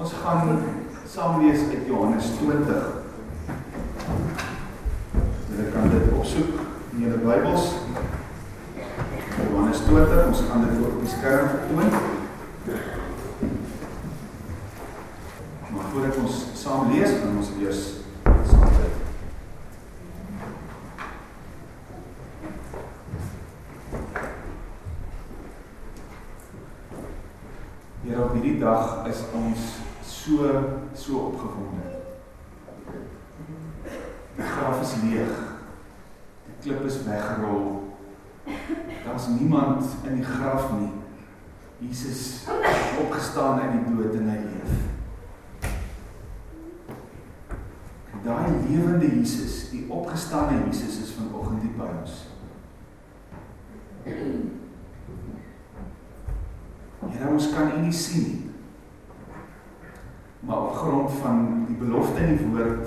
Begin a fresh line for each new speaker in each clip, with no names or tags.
Ons gaan saam lees uit Johannes 20. Julle kan dit opsoek in julle Bybels. Johannes 20, ons gaan dit op die skerm vertoon. Maar voordat ons saam lees, gaan ons eers saam bid. Here op hierdie dag is ons so so opgewonde. Die graf is leeg. Die klip is weggerol. Daar's niemand in die graf nie. Jesus opgestaan uit die dood en hy leef. En daai lewende Jesus, die opgestane Jesus is vanoggend hier by ons. Here, ons kan U nie sien nie. Maar op grond van die belofte in die woord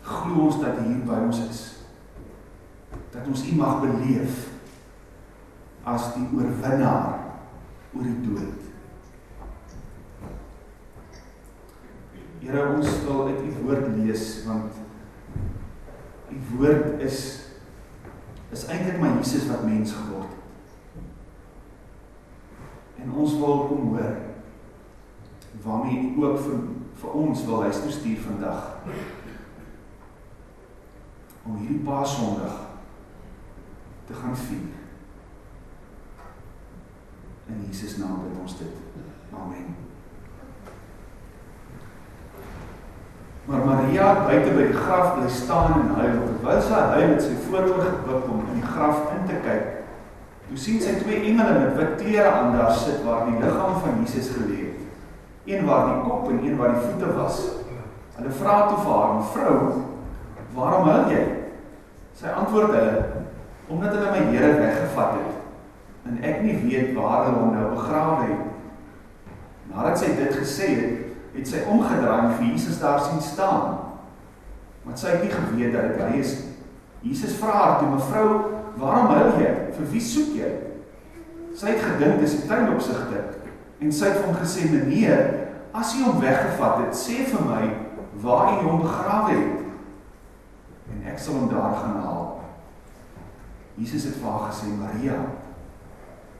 glo ons dat U hier by ons is. Dat ons U mag beleef as die oorwinnaar oor die dood. Here, ons wil uit U woord lees want U woord is is eintlik maar Jesus wat mens geword het. En ons wil kom hoor waarmee U ook vir vir ons wil huis toe stuur vandag. Om hierdie Paasondag te gaan vier. In Jesus naam bid ons dit. Amen. Maar Maria buite by die graf bly staan en huil. Terwyl sy huil, het sy vooroor gebuk om in die graf in te kyk. Toe sien sy twee engele met wit klere aan daar sit waar die liggaam van Jesus gelê het. Een waar die kop en een waar die voete was. Hulle vra toe vir haar: "Mevrou, waarom huil jy?" Sy antwoord hulle: "Omdat hulle my Here weggevat het en ek nie weet waar hulle hom nou begrawe het." Nadat sy dit gesê het, het sy omgedraai en vir Jesus daar sien staan. Maar sy het nie geweet dat dit hy is. Jesus vra haar toe: "Mevrou, waarom huil jy? Vir wie soek jy?" Sy het gedink dis 'n tuinopsigter en sy het hom gesê: "Meneer, as jy hom weggevat het, sê vir my waar jy hom begrawe het en ek sal hom daar gaan haal." Jesus het vir haar gesê: "Maria."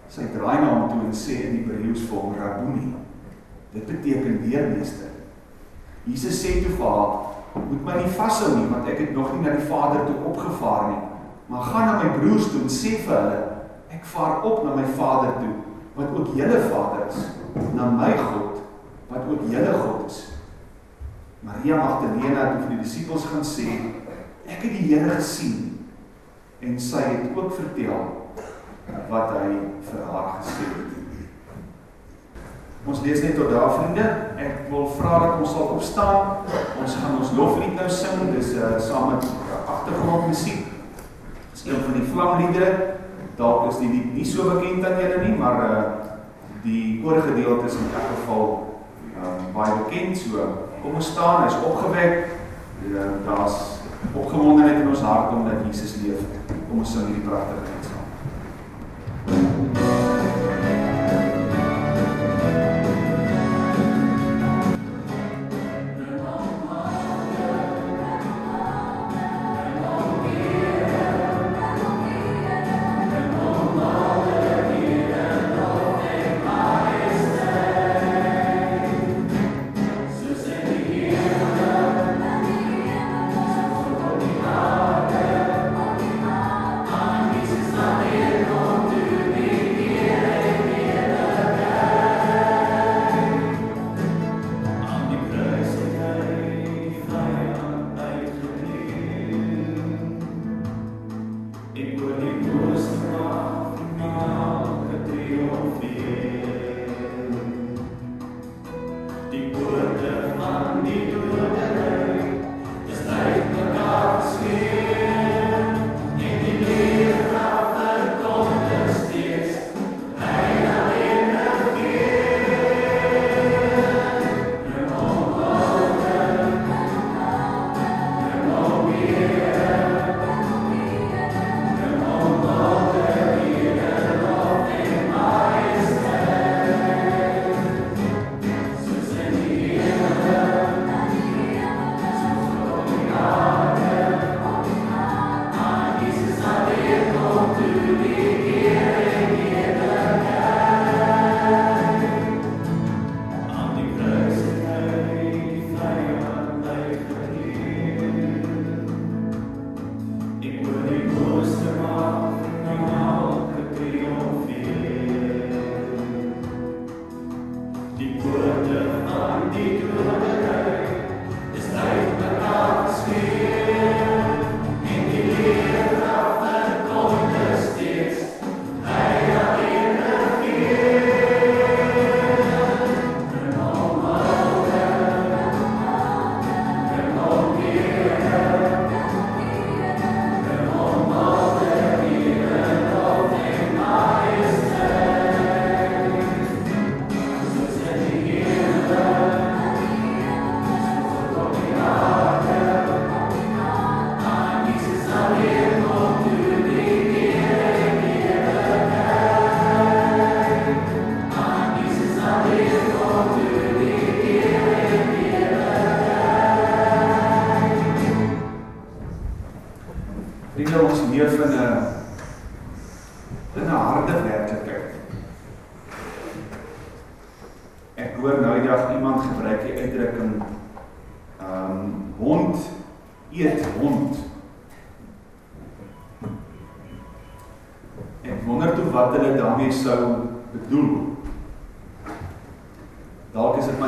Sy draai na hom toe en sê in Hebreëus vir hom: "Rabboni." Dit beteken leermeester. Jesus sê toe vir haar: "Moet my nie vashou nie, want ek het nog nie na die Vader toe opgevaar nie. Maar gaan na my broers toe en sê vir hulle: Ek vaar op na my Vader toe, wat ook julle Vader is, na my God, wat ook julle God is." Maria Magdalena het vir die disippels gaan sê: "Ek het die Here gesien." En sy het ook vertel wat hy vir haar gesê het. Ons lees net tot daar vriende. Ek wil vra dat ons sal opstaan. Ons gaan ons loflied nou sing. Dis uh saam met agtergrondmusiek. Dis een van die vlamliedere. Dalk is die lied nie so bekend aan julle nie, maar uh die koorgedeelte is in elk geval uh baie bekend. So kom ons staan, hy's opgewek. Uh, Daar's opgewondenheid in ons hart omdat Jesus leef. Kom ons sing hierdie pragtige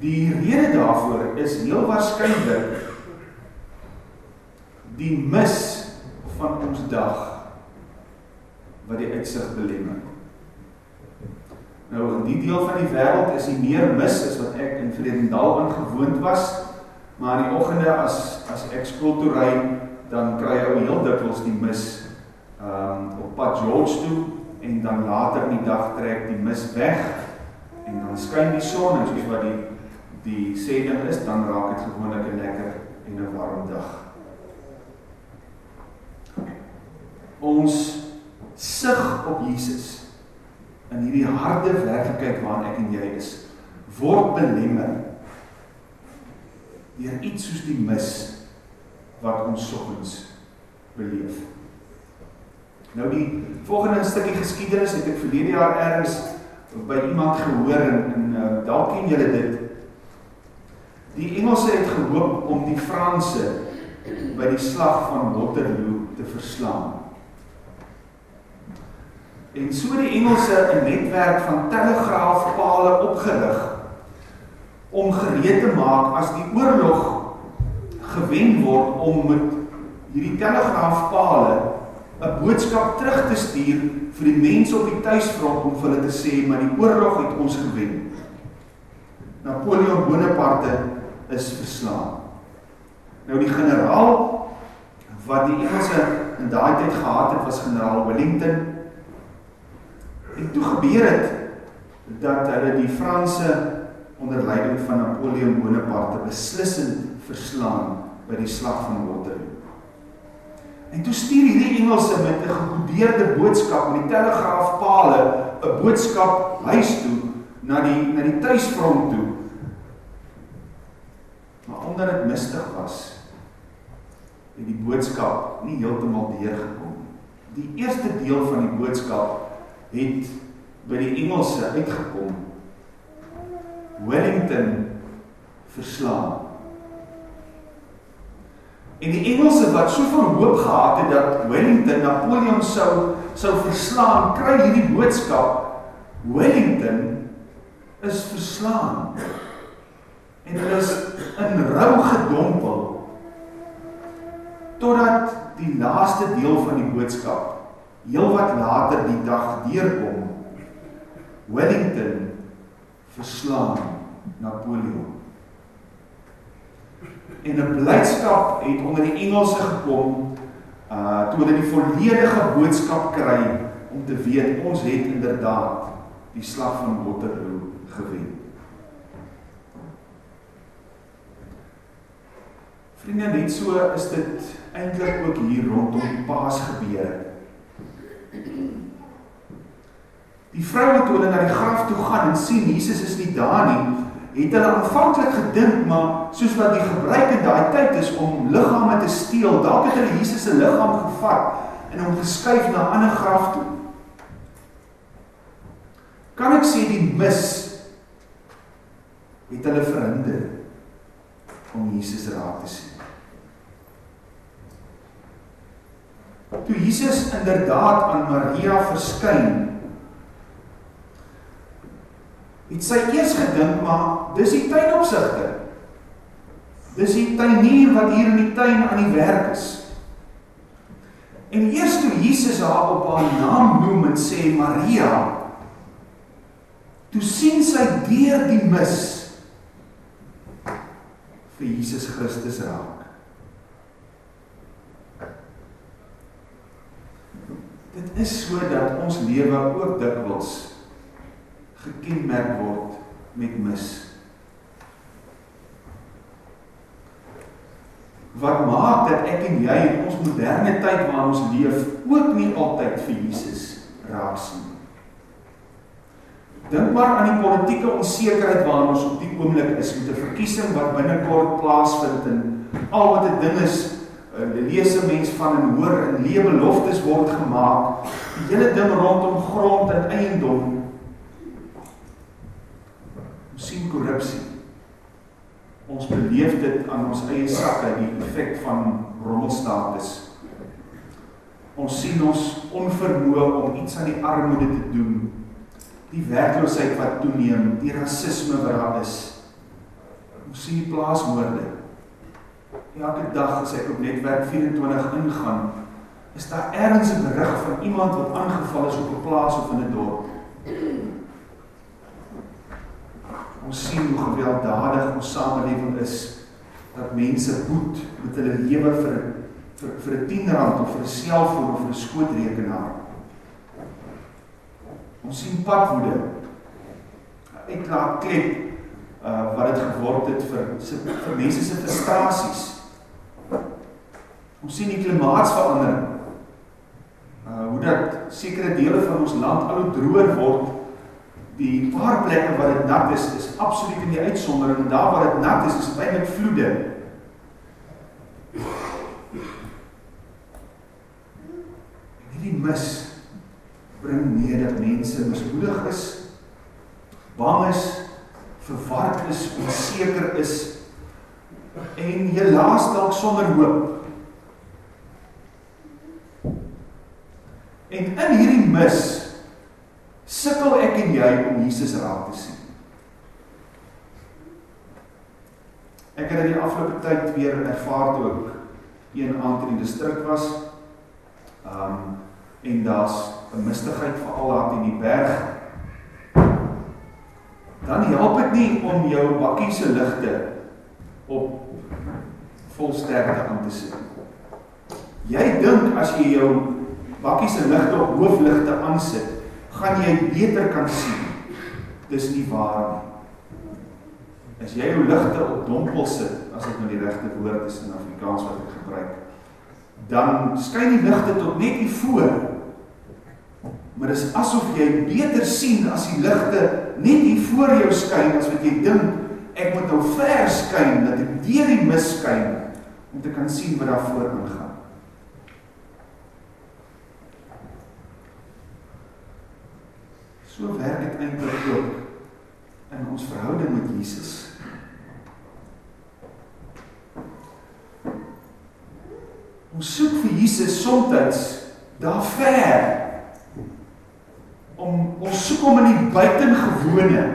Die rede daarvoor is heel waarskynlik die mis van ons dag wat die uitsig belemmer. Nou in die deel van die wêreld is die meer mis as wat ek in Vredendal aangewoond was, maar in die oggende as as ek skool toe ry, dan kry ou heel dikwels die mis um op pad George toe en dan later in die dag trek die mis weg en dan skyn die son en soos wat die die sê ding is, dan raak dit gewoonlik 'n lekker en 'n warm dag. Ons sig op Jesus in hierdie harde werklikheid waarin ek en jy is word belemmer deur iets soos die mis wat ons soggens beleef. Nou die volgende stukkie geskiedenis het ek verlede jaar ergens by iemand gehoor en, en uh, dalk ken julle dit. Die Engelse het gehoop om die Franse by die slag van Waterloo te verslaan. En so die Engelse 'n netwerk van telegraafpale opgerig om gereed te maak as die oorlog gewen word om met hierdie telegraafpale 'n boodskap terug te stuur vir die mense op die tuisfront om vir hulle te sê maar die oorlog het ons gewen. Napoleon Bonaparte is verslaan. Nou die generaal wat die Engelse in daai tyd gehad het was generaal Wellington En toe gebeur het dat hulle die Franse onder leiding van Napoleon Bonaparte beslissend verslaan by die slag van Waterloo. En toe stuur hierdie Engelse met 'n gekodeerde boodskap met die telegraafpale 'n boodskap huis toe na die na die tuisfront toe. Omdat dit mistig was, het die boodskap nie heeltemal deurgekom nie. Die eerste deel van die boodskap het by die Engelse uitgekom. Wellington verslaan. En die Engelse wat soveel hoop gehad het dat Wellington Napoleon sou sou verslaan, kry hierdie boodskap Wellington is verslaan. En hulle is in rou gedompel totdat die laaste deel van die boodskap heel wat later die dag deurkom Wellington verslaan Napoleon en 'n blydskap het onder die Engelse gekom uh toe hulle die volledige boodskap kry om te weet ons het inderdaad die slag van Waterloo gewen. Vriende, net so is dit eintlik ook hier rondom Paas gebeur. Die vroue toe hulle na die graf toe gaan en sien Jesus is nie daar nie, het hulle aanvanklik gedink maar soos wat die gebruik in daai tyd is om liggame te steel, dalk het hulle Jesus se liggaam gevat en hom geskuif na 'n ander graf toe. Kan ek sê die mis het hulle verhinder om Jesus raak te sien. Toe Jesus inderdaad aan Maria verskyn, het sy eers gedink maar dis die tuinopsigter. Dis die tuinier wat hier in die tuin aan die werk is. En eers toe Jesus haar op haar naam noem en sê Maria, toe sien sy deur die mis vir Jesus Christus raak. Dit is so dat ons lewe ook dikwels gekenmerk word met mis. Wat maak dat ek en jy in ons moderne tyd waarin ons leef ook nie altyd vir Jesus raak sien. Dink maar aan die politieke onsekerheid waarin ons op die oomblik is met 'n verkiesing wat binnekort plaasvind en al wat 'n ding is, eh, 'n leese mens van en hoor en lewe beloftes word gemaak. Die hele ding rondom grond en eiendom sien korrupsie. Ons beleef dit aan ons eie sakke die effek van rommelstatus. Ons sien ons onvermoë om iets aan die armoede te doen. Die werkloosheid wat toeneem, die rasisme wat daar is. Ons sien die plaasmoorde. Elke dag as ek op netwerk 24 ingaan, is daar ergens 'n berig van iemand wat aangeval is op 'n plaas of in 'n dorp. ons sien hoe gewelddadig ons samelewing is dat mense boet met hulle lewe vir vir vir 'n 10 rand of vir 'n selfoon of vir 'n skootrekenaar. Ons sien padwoede. Uitlaat klep uh wat dit geword het vir vir mense se frustrasies. Ons sien die klimaatsverandering. Uh hoe dat sekere dele van ons land al hoe droër word die paar plekke waar dit nat is, is absoluut in die uitsondering en daar waar dit nat is, is dit eintlik vloede. En hierdie mis bring mee dat mense mismoedig is, bang is, verward is, onseker is en helaas dalk sonder hoop. En in hierdie mis sukkel ek en jy om Jesus raak te sien. Ek het in die afgelope tyd weer ervaar toe ek een aand in die distrik was. Um en daar's 'n mistigheid veral daar in die berg. Dan help dit nie om jou bakkie se ligte op volsterkte aan te sit. Jy dink as jy jou bakkie se ligte op hoofligte aansit, gaan jy beter kan sien. Dis nie waar nie. As jy jou ligte op dompel sit, as dit nou die regte woord is in Afrikaans wat ek gebruik, dan skyn die ligte tot net hier voor. Maar dis asof jy beter sien as die ligte net hier voor jou skyn as wat jy dink ek moet nou ver skyn dat ek deur die mis skyn om te kan sien wat daar voor aangaan. So werk dit eintlik ook in ons verhouding met Jesus. Ons soek vir Jesus soms daar ver hom in die buitengewone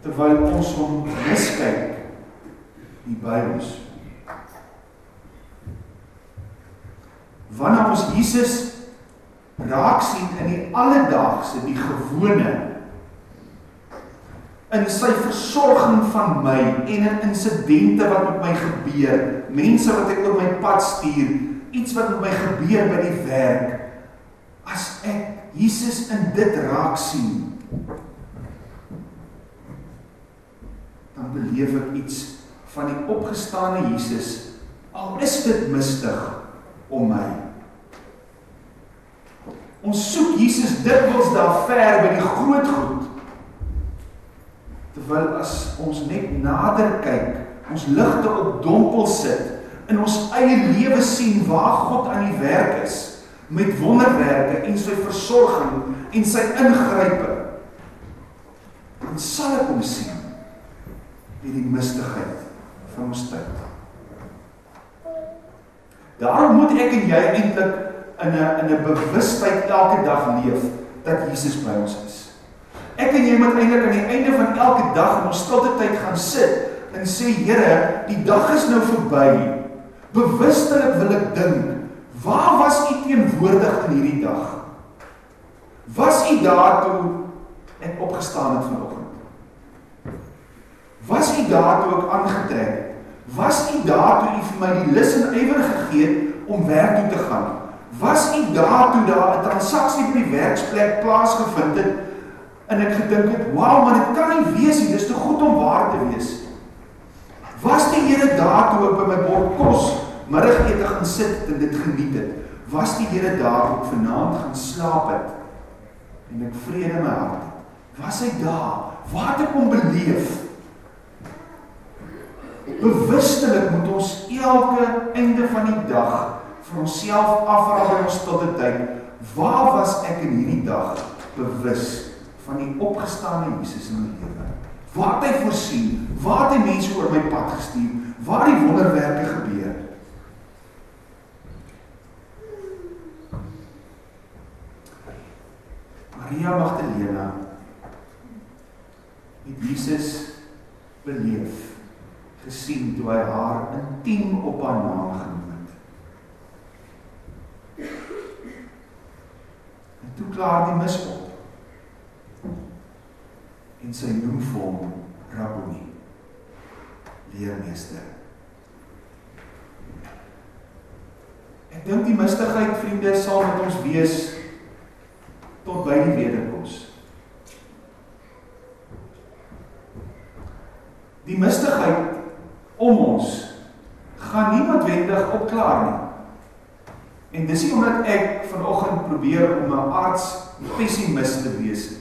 terwyl ons hom miskyk hier by ons. wanneer ons Jesus raak sien in die alledaagse, die gewone in sy versorging van my en in insidente wat met my gebeur, mense wat ek op my pad stuur, iets wat met my gebeur by die werk. As ek Jesus in dit raak sien, dan beleef ek iets van die opgestane Jesus. Al is dit mistig om my. Ons soek Jesus dikwels daar ver by die groot goed. Terwyl as ons net nader kyk, ons ligte op dompel sit, in ons eie lewe sien waar God aan die werk is met wonderwerke en sy versorging en sy ingrype. Dan sal ek hom sien in die mistigheid van ons tyd. Daarom moet ek en jy eintlik in 'n in 'n bewustheid elke dag leef dat Jesus by ons is. Ek en jy moet eintlik aan die einde van elke dag in ons stilte tyd gaan sit en sê Here, die dag is nou verby. Bewustelik wil ek dink, waar was U teenwoordig in hierdie dag? Was U daar toe ek opgestaan het vanoggend? Was U daar toe ek aangetrek het? Was u daar toe u vir my die lus en ywer gegee het om werk toe te gaan? Was u daar toe daar 'n transaksie by die werksplek plaasgevind het en ek gedink het, "Wow, maar dit kan nie wees nie, dis te goed om waar te wees." Was die Here daar toe ek by my bord kos middagete gaan sit en dit geniet het? Was die Here daar ek vanaand gaan slaap het en ek vrede in my hart het? Was hy daar? Waar het ek hom beleef? Bewustelik moet ons elke einde van die dag vir onsself afvra by ons die tyd, waar was ek in hierdie dag bewus van die opgestane Jesus in my lewe? Waar het hy voorsien? Waar het hy mense oor my pad gestuur? Waar die wonderwerke gebeur? Maria Magdalena het Jesus beleef gesien toe hy haar intiem op haar naam genoem het. En toe klaar die mis op. En sy noem vir hom Rabboni. Leermeester. Ek dink die mistigheid vriende sal met ons wees tot by die wederkoms. Die mistigheid om ons gaan nie noodwendig opklaar nie. En dis nie omdat ek vanoggend probeer om 'n arts pessimis te wees nie.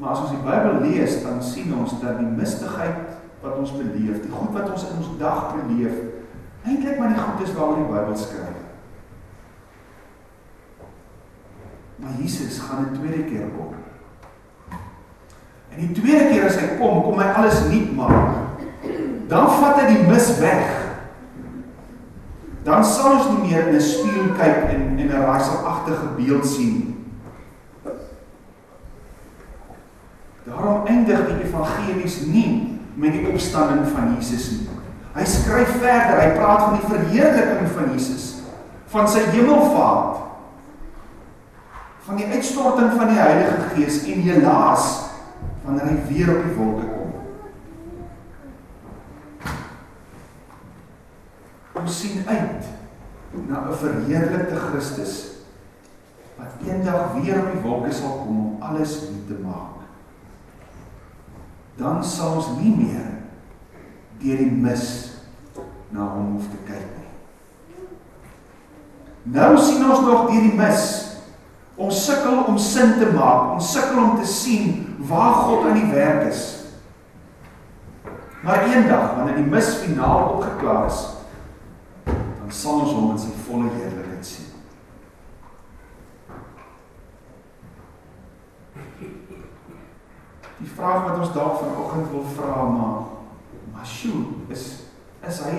Maar as ons die Bybel lees, dan sien ons dat die mistigheid wat ons beleef, die goed wat ons in ons dag beleef, eintlik maar die goed is waaroor die Bybel skryf. Maar Jesus gaan 'n tweede keer kom. En die tweede keer as hy kom, kom hy alles nuut maak dan vat hy die mis weg. Dan sal ons nie meer in 'n spieël kyk en en 'n raaiselagtige beeld sien. Daarom eindig die evangelies nie met die opstanding van Jesus nie. Hy skryf verder, hy praat van die verheerliking van Jesus, van sy hemelvaart, van die uitstorting van die Heilige Gees en helaas wanneer hy weer op die wolke kom. ons sien uit na 'n verheerlikte Christus wat eendag weer op die wolke sal kom om alles nuut te maak. Dan sal ons nie meer deur die mis na hom hoef te kyk nie. Nou sien ons nog deur die mis. Ons sukkel om sin te maak, ons sukkel om te sien waar God aan die werk is. Maar eendag wanneer die mis finaal opgeklaar is, dan sal ons hom in sy volle heerlikheid sien. Die vraag wat ons dalk vanoggend wil vra maar sjoe, is is hy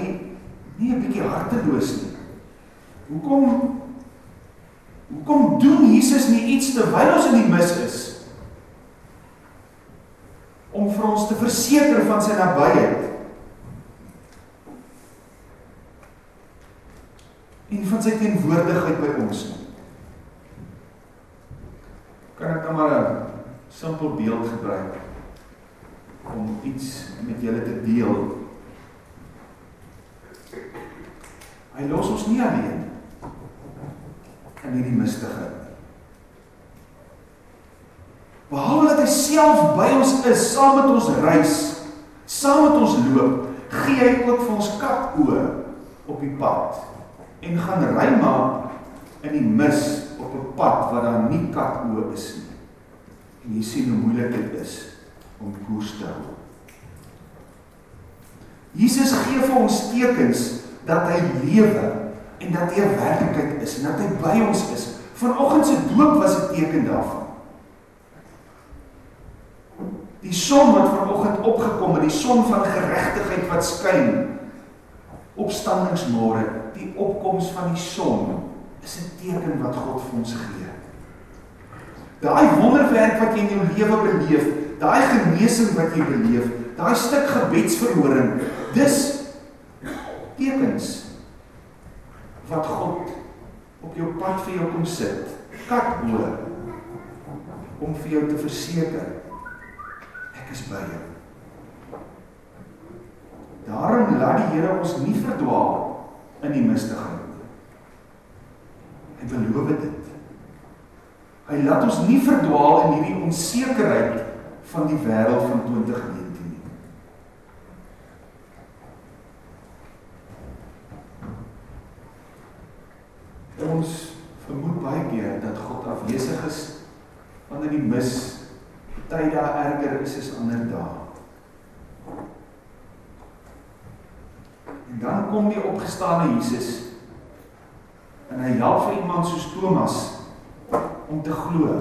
nie 'n bietjie harteloos nie? Hoekom hoekom doen Jesus nie iets terwyl ons in die mis is? Om vir ons te verseker van sy nabyheid en van sy teenwoordigheid by ons nie. Kan ek dan maar 'n simpel beeld gebruik om iets met julle te deel? Hy los ons nie alleen in hierdie mistigheid. Behalwe dat hy self by ons is, saam met ons reis, saam met ons loop, gee hy ook vir ons kap oë op die pad en gaan ry maak in die mis op 'n pad waar daar nie kat oë is nie. En jy sien hoe moeilik dit is om koers te hou. Jesus gee vir ons tekens dat hy lewe en dat hy 'n werklikheid is en dat hy by ons is. Vanoggend se doop was 'n teken daarvan. Die son wat vanoggend opgekom het, die son van geregtigheid wat skyn. Opstandingsmôre, die opkoms van die son is 'n teken wat God vir ons gee. Daai wonderwerk wat jy in jou lewe beleef, daai genesing wat jy beleef, daai stuk gebedsverhoring, dis tekens wat God op jou pad vir jou kom sit. Kat bo om vir jou te verseker ek is by jou. Daarom laat die Here ons nie verdwaal in die mistigheid nie. Hy beloof dit. Hy laat ons nie verdwaal in hierdie onsekerheid van die wêreld van 2019 nie. Ons vermoed baie keer dat God afwesig is wanneer die mis tyd daar erger is as ander dae. En dan kom die opgestane Jesus en hy help vir iemand soos Thomas om te glo.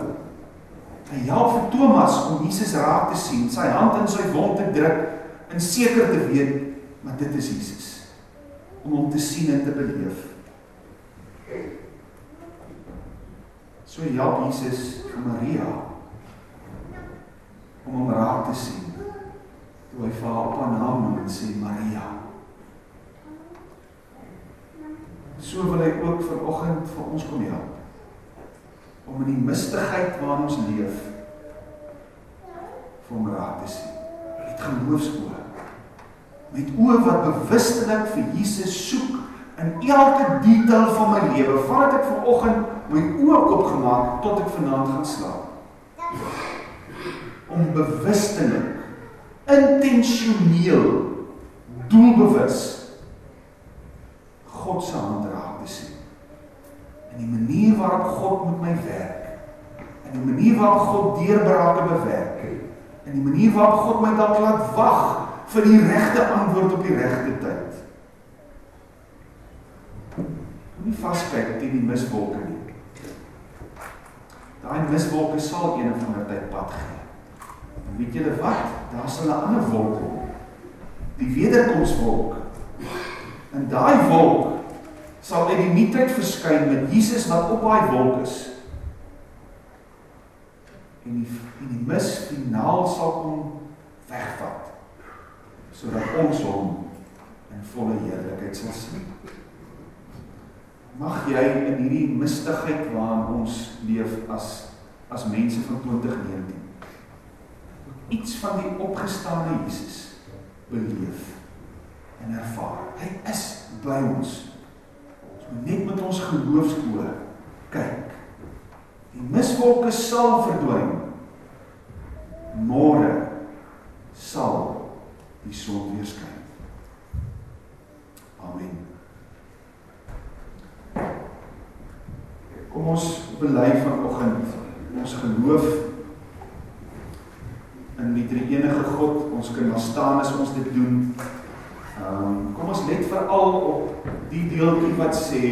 Hy help vir Thomas om Jesus raak te sien, sy hand in sy wond te druk en seker te weet maar dit is Jesus. Om hom te sien en te beleef. So help Jesus vir Maria om hom raak te sien. Toe hy vir haar op haar naam noem en sê Maria. So wil hy ook vanoggend vir ons kom help om in die mistigheid waarin ons leef vir hom raak te sien. Met geloofsoë. Met oë wat bewustelik vir Jesus soek in elke detail van my lewe, vandat ek vanoggend my oë oopgemaak tot ek vanaand gaan slaap. Om bewustelik, intentioneel, doelbewus God se hand raak te sien. In die manier waarop God met my werk. In die manier waarop God deurbrake bewerk. In die manier waarop God my dalk laat wag vir die regte antwoord op die regte tyd. Nie vaskyk teen die miswolke nie. Daai miswolke sal een of ander tyd pad gee. En weet julle wat? Daar sal 'n ander wolk kom. Die wederkomswolk. En daai wolk sal uit die nietheid verskyn met Jesus wat op daai wolk is. En die en die mis finaal sal kom wegvat sodat ons hom in volle heerlikheid sal sien. Mag jy in hierdie mistigheid waarin ons leef as as mense van 2019 iets van die opgestane Jesus beleef en ervaar. Hy is by ons net met ons geloofskoë kyk. Die miswolke sal verdwyn. Môre sal die son weer skyn. Amen. Kom ons bely vanoggend ons geloof in die drie enige God. Ons kan maar staan as ons dit doen. Ehm um, kom ons let veral op die deeltjie wat sê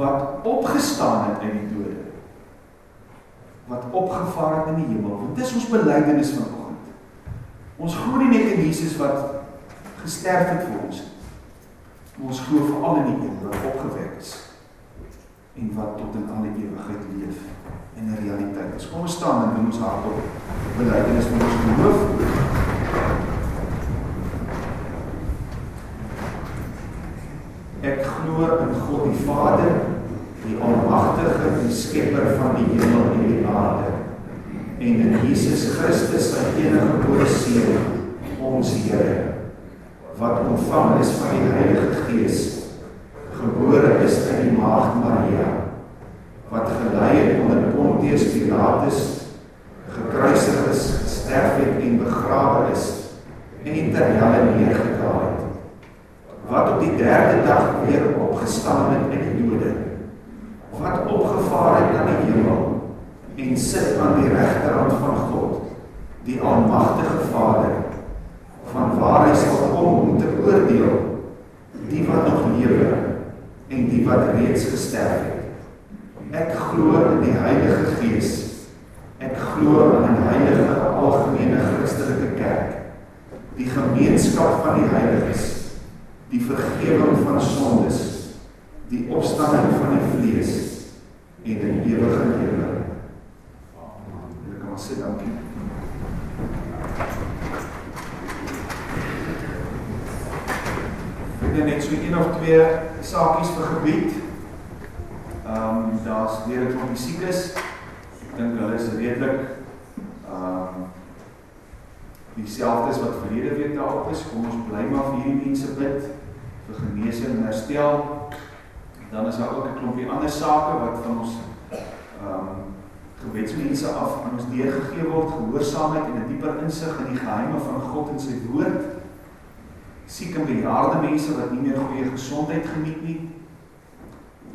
wat opgestaan het uit die dode. Wat opgevaar het in die hemel. Want dis ons belydenis vanoggend. Ons glo nie net in Jesus wat gesterf het vir ons nie. Ons glo veral in die een wat opgewek is en wat tot in alle ewigheid leef en 'n realiteit is. Kom ons staan en doen ons hart op belydenis van ons geloof. Ek glo in God die Vader, die Almagtige, die Skepper van die hemel en die aarde, en in Jesus Christus, sy enige gebore Seun, ons Here, wat ontvang is van die Heilige Gees, gebore is uit die maagd Maria wat gelei het onder Pontius Pilatus gekruisig is, gesterf het en begrawe is en in ter helle neergedaal het wat op die derde dag weer opgestaan het uit die dode wat opgevaar het na die hemel en sit aan die regterhand van God, die almagtige Vader, vanwaar hy sal kom om te oordeel die wat nog lewe en die wat reeds gesterf het. Ek glo in die Heilige Gees. Ek glo in die heilige algemene Christelike kerk, die gemeenskap van die heiliges, die vergifnis van sondes, die opstanding van die vlees en die ewige lewe. Amen. Ek kan sê dankie. Ek het net so een of twee saakies vir gebied. Ehm um, daar's weer 'n klomp musiekes. Ek dink hulle is redelik ehm um, dieselfde as wat verlede week daarop is. Kom ons bly maar vir hierdie mense bid vir genesing en herstel. Dan is daar ook 'n klompie ander sake wat van ons ehm um, gewetsmense af aan ons deurgegee word, gehoorsaamheid en 'n dieper insig in die geheime van God en sy woord. Siek en bejaarde mense wat nie meer goeie gesondheid geniet nie.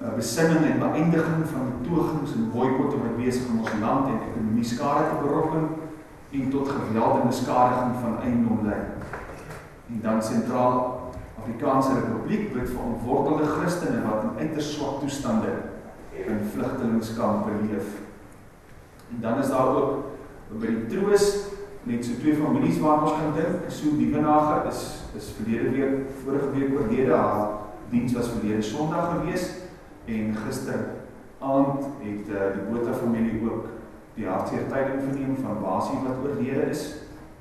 Uh, besinning en beëindiging van betogings en boikotte wat besig om ons land en ekonomie skade te berokken en tot geweld en beskadiging van eiendom lei. En dan sentraal Afrikaanse Republiek bid vir ontwortelde Christene wat in uiters swak toestande in vlugtelingskampe leef. En dan is daar ook by die troos net so twee families waar ons kan dink. So die Winage is is verlede week vorige week oorlede. Haar diens was verlede Sondag gewees en gister aand het uh, die Botha familie ook die hartseer tyding verneem van Basie wat oorlede is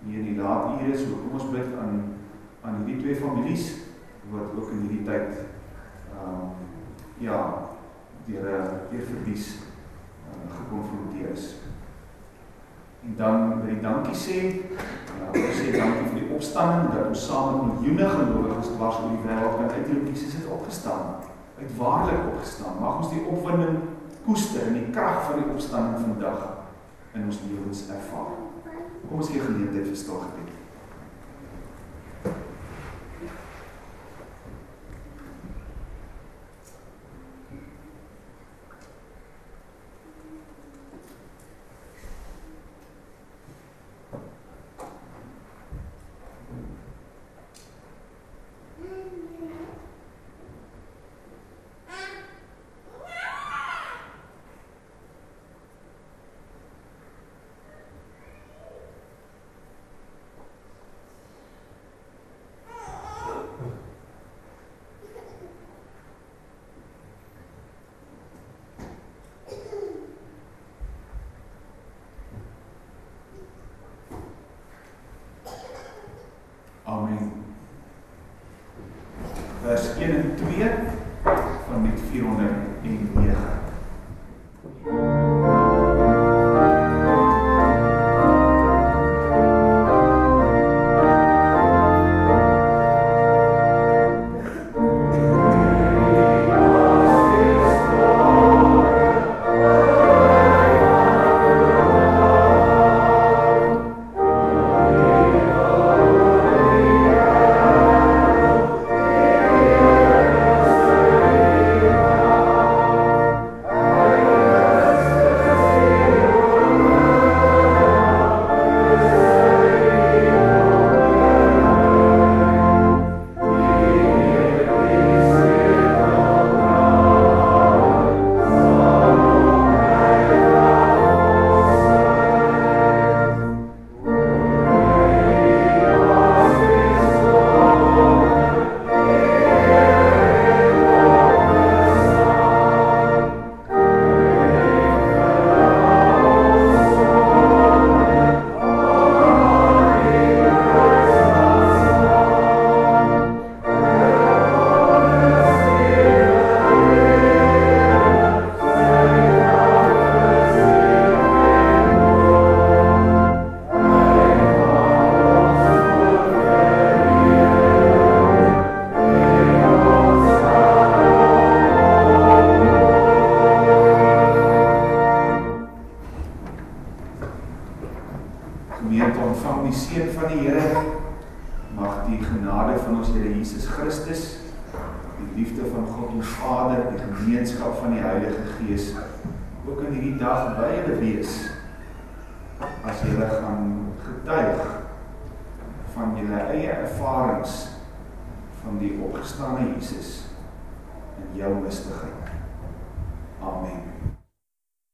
hier die laat ure. So kom ons bid aan aan hierdie twee families wat ook in hierdie tyd um, ja, deur 'n deur verlies uh, gekonfronteer is. En dan wil ek dankie sê. Uh, ons sê dankie vir die opstanding dat ons saam met miljoene gelowiges dwars oor die wêreld kan uitroep Jesus het opgestaan. Het waarlik opgestaan. Mag ons die opwinding koester en die krag van die opstanding vandag in ons lewens ervaar. Kom ons gee geleentheid vir stil gebed.